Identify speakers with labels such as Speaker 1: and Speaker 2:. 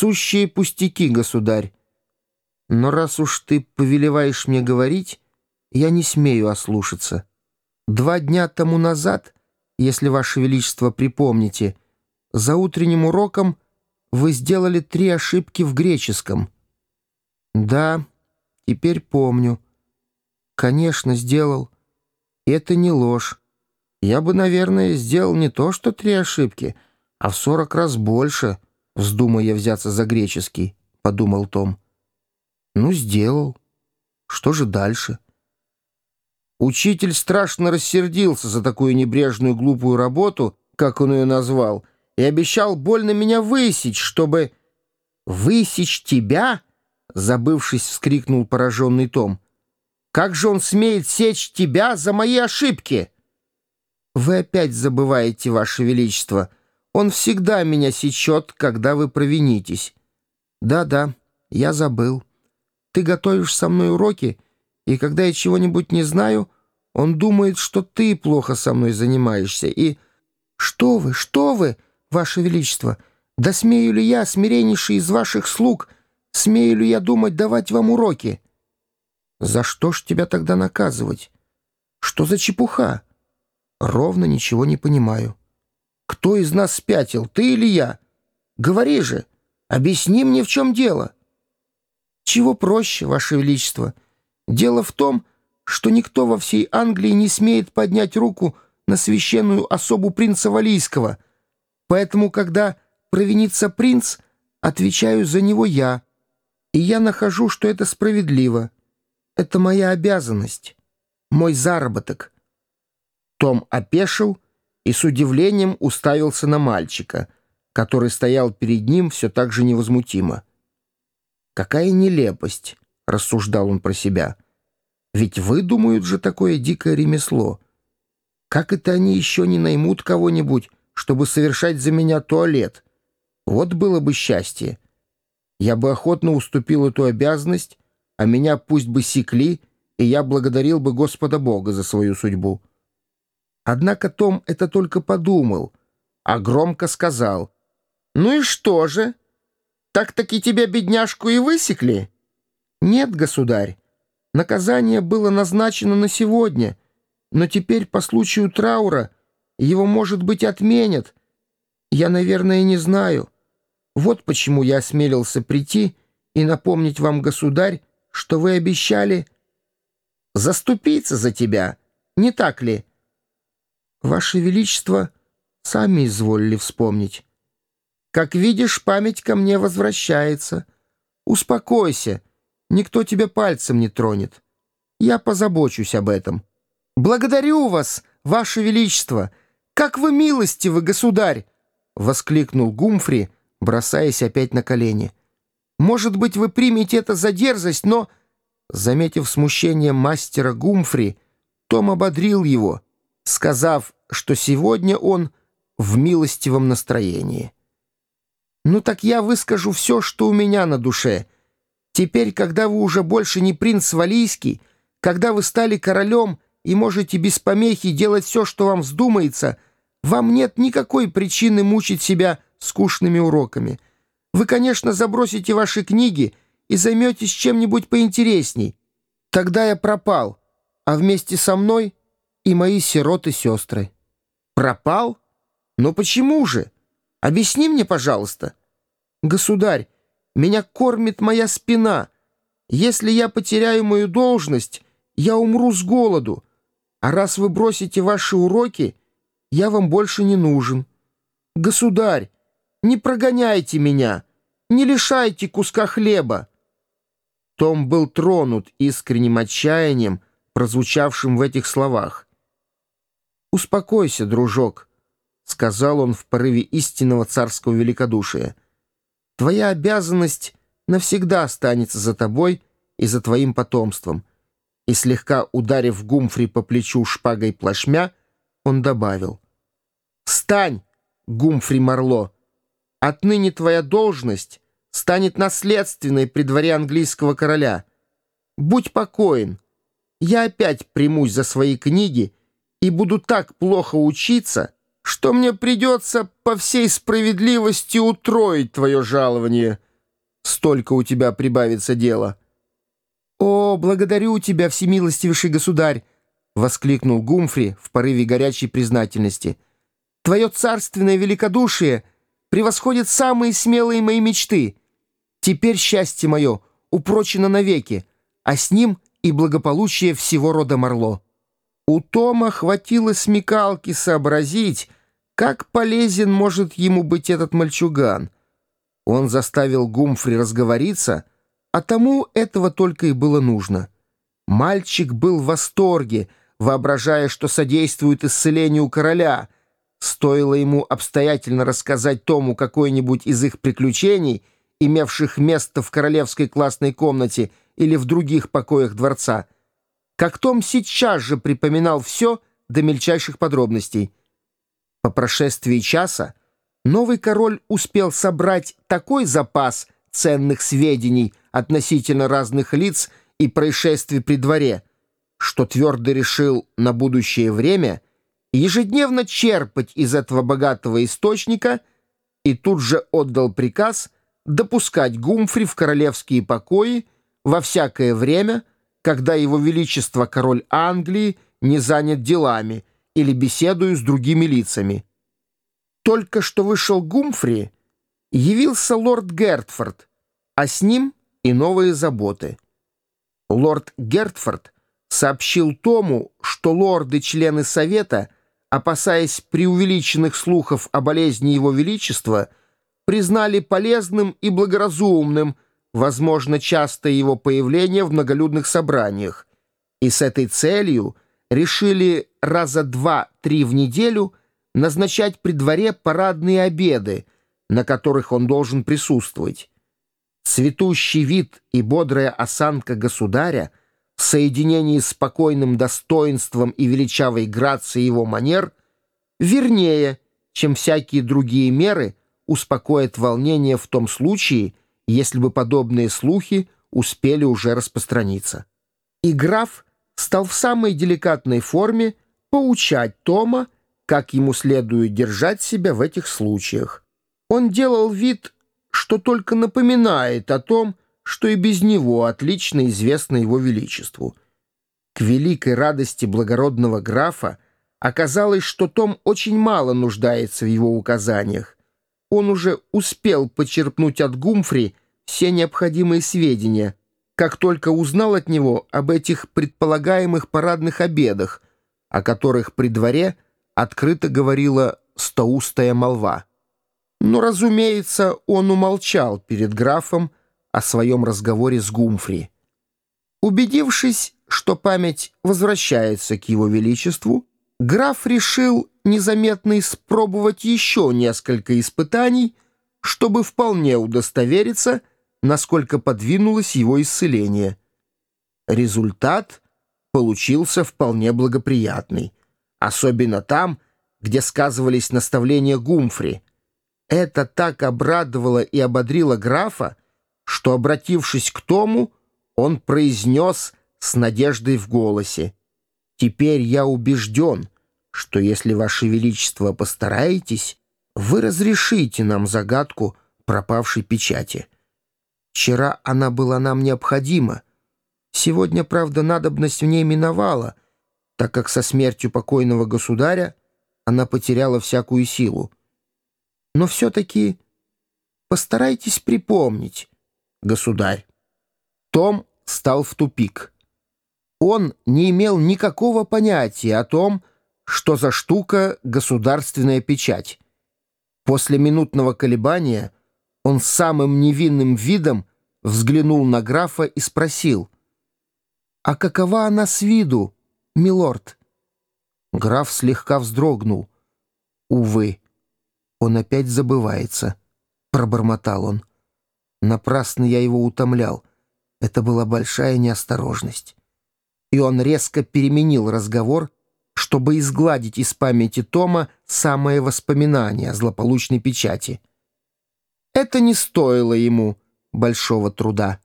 Speaker 1: Сущие пустяки, государь. Но раз уж ты повелеваешь мне говорить, я не смею ослушаться. Два дня тому назад, если, Ваше Величество, припомните, за утренним уроком вы сделали три ошибки в греческом. Да, теперь помню. Конечно, сделал. Это не ложь. Я бы, наверное, сделал не то, что три ошибки, а в сорок раз больше, вздумая взяться за греческий, — подумал Том. Ну, сделал. Что же дальше? Учитель страшно рассердился за такую небрежную глупую работу, как он ее назвал, и обещал больно меня высечь, чтобы... «Высечь тебя?» — забывшись, вскрикнул пораженный Том. «Как же он смеет сечь тебя за мои ошибки?» «Вы опять забываете, Ваше Величество. Он всегда меня сечет, когда вы провинитесь». «Да-да, я забыл. Ты готовишь со мной уроки, и когда я чего-нибудь не знаю, он думает, что ты плохо со мной занимаешься, и...» «Что вы, что вы, Ваше Величество? Да смею ли я, смиреннейший из ваших слуг, смею ли я думать давать вам уроки?» «За что ж тебя тогда наказывать? Что за чепуха?» «Ровно ничего не понимаю. Кто из нас спятил, ты или я? Говори же, объясни мне, в чем дело». «Чего проще, Ваше Величество? Дело в том, что никто во всей Англии не смеет поднять руку на священную особу принца Валийского, поэтому, когда провинится принц, отвечаю за него я, и я нахожу, что это справедливо. Это моя обязанность, мой заработок». Том опешил и с удивлением уставился на мальчика, который стоял перед ним все так же невозмутимо. «Какая нелепость!» — рассуждал он про себя. «Ведь выдумают же такое дикое ремесло. Как это они еще не наймут кого-нибудь, чтобы совершать за меня туалет? Вот было бы счастье. Я бы охотно уступил эту обязанность, а меня пусть бы секли, и я благодарил бы Господа Бога за свою судьбу». Однако Том это только подумал, а громко сказал. «Ну и что же? Так-таки тебя, бедняжку, и высекли?» «Нет, государь. Наказание было назначено на сегодня, но теперь по случаю траура его, может быть, отменят. Я, наверное, не знаю. Вот почему я осмелился прийти и напомнить вам, государь, что вы обещали заступиться за тебя, не так ли?» Ваше Величество сами изволили вспомнить. Как видишь, память ко мне возвращается. Успокойся, никто тебя пальцем не тронет. Я позабочусь об этом. Благодарю вас, Ваше Величество! Как вы милостивы, государь! — воскликнул Гумфри, бросаясь опять на колени. «Может быть, вы примете это за дерзость, но...» Заметив смущение мастера Гумфри, Том ободрил его — сказав, что сегодня он в милостивом настроении. «Ну так я выскажу все, что у меня на душе. Теперь, когда вы уже больше не принц Валийский, когда вы стали королем и можете без помехи делать все, что вам вздумается, вам нет никакой причины мучить себя скучными уроками. Вы, конечно, забросите ваши книги и займетесь чем-нибудь поинтересней. Тогда я пропал, а вместе со мной — и мои сироты-сестры. Пропал? Но почему же? Объясни мне, пожалуйста. Государь, меня кормит моя спина. Если я потеряю мою должность, я умру с голоду. А раз вы бросите ваши уроки, я вам больше не нужен. Государь, не прогоняйте меня, не лишайте куска хлеба. Том был тронут искренним отчаянием, прозвучавшим в этих словах. «Успокойся, дружок», — сказал он в порыве истинного царского великодушия. «Твоя обязанность навсегда останется за тобой и за твоим потомством». И слегка ударив Гумфри по плечу шпагой плашмя, он добавил. «Встань, Гумфри Марло! Отныне твоя должность станет наследственной при дворе английского короля. Будь покоен. Я опять примусь за свои книги и буду так плохо учиться, что мне придется по всей справедливости утроить твое жалование». столько у тебя прибавится дела». «О, благодарю тебя, всемилостивейший государь!» — воскликнул Гумфри в порыве горячей признательности. «Твое царственное великодушие превосходит самые смелые мои мечты. Теперь счастье мое упрочено навеки, а с ним и благополучие всего рода Марло». У Тома хватило смекалки сообразить, как полезен может ему быть этот мальчуган. Он заставил Гумфри разговориться — а тому этого только и было нужно. Мальчик был в восторге, воображая, что содействует исцелению короля. Стоило ему обстоятельно рассказать Тому какое-нибудь из их приключений, имевших место в королевской классной комнате или в других покоях дворца, как Том сейчас же припоминал все до мельчайших подробностей. По прошествии часа новый король успел собрать такой запас ценных сведений относительно разных лиц и происшествий при дворе, что твердо решил на будущее время ежедневно черпать из этого богатого источника и тут же отдал приказ допускать Гумфри в королевские покои во всякое время, когда его величество король Англии не занят делами или беседую с другими лицами. Только что вышел Гумфри, явился лорд Гертфорд, а с ним и новые заботы. Лорд Гертфорд сообщил Тому, что лорды-члены Совета, опасаясь преувеличенных слухов о болезни Его Величества, признали полезным и благоразумным, возможно, частое его появление в многолюдных собраниях, и с этой целью решили раза два-три в неделю назначать при дворе парадные обеды, на которых он должен присутствовать. Цветущий вид и бодрая осанка государя в соединении с спокойным достоинством и величавой грацией его манер вернее, чем всякие другие меры, успокоят волнение в том случае, если бы подобные слухи успели уже распространиться. И граф стал в самой деликатной форме поучать Тома, как ему следует держать себя в этих случаях. Он делал вид, что только напоминает о том, что и без него отлично известно его величеству. К великой радости благородного графа оказалось, что Том очень мало нуждается в его указаниях. Он уже успел почерпнуть от Гумфри все необходимые сведения, как только узнал от него об этих предполагаемых парадных обедах, о которых при дворе открыто говорила стоустая молва. Но, разумеется, он умолчал перед графом о своем разговоре с Гумфри. Убедившись, что память возвращается к его величеству, граф решил незаметно испробовать еще несколько испытаний, чтобы вполне удостовериться, насколько подвинулось его исцеление. Результат получился вполне благоприятный, особенно там, где сказывались наставления Гумфри — это так обрадовало и ободрило графа, что, обратившись к Тому, он произнес с надеждой в голосе. «Теперь я убежден, что если, Ваше Величество, постараетесь, вы разрешите нам загадку пропавшей печати. Вчера она была нам необходима. Сегодня, правда, надобность в ней миновала, так как со смертью покойного государя она потеряла всякую силу. Но все-таки постарайтесь припомнить, государь. Том стал в тупик. Он не имел никакого понятия о том, что за штука государственная печать. После минутного колебания он самым невинным видом взглянул на графа и спросил, «А какова она с виду, милорд?» Граф слегка вздрогнул. «Увы, он опять забывается», — пробормотал он. Напрасно я его утомлял. Это была большая неосторожность. И он резко переменил разговор, чтобы изгладить из памяти Тома самое воспоминание о злополучной печати. Это не стоило ему большого труда.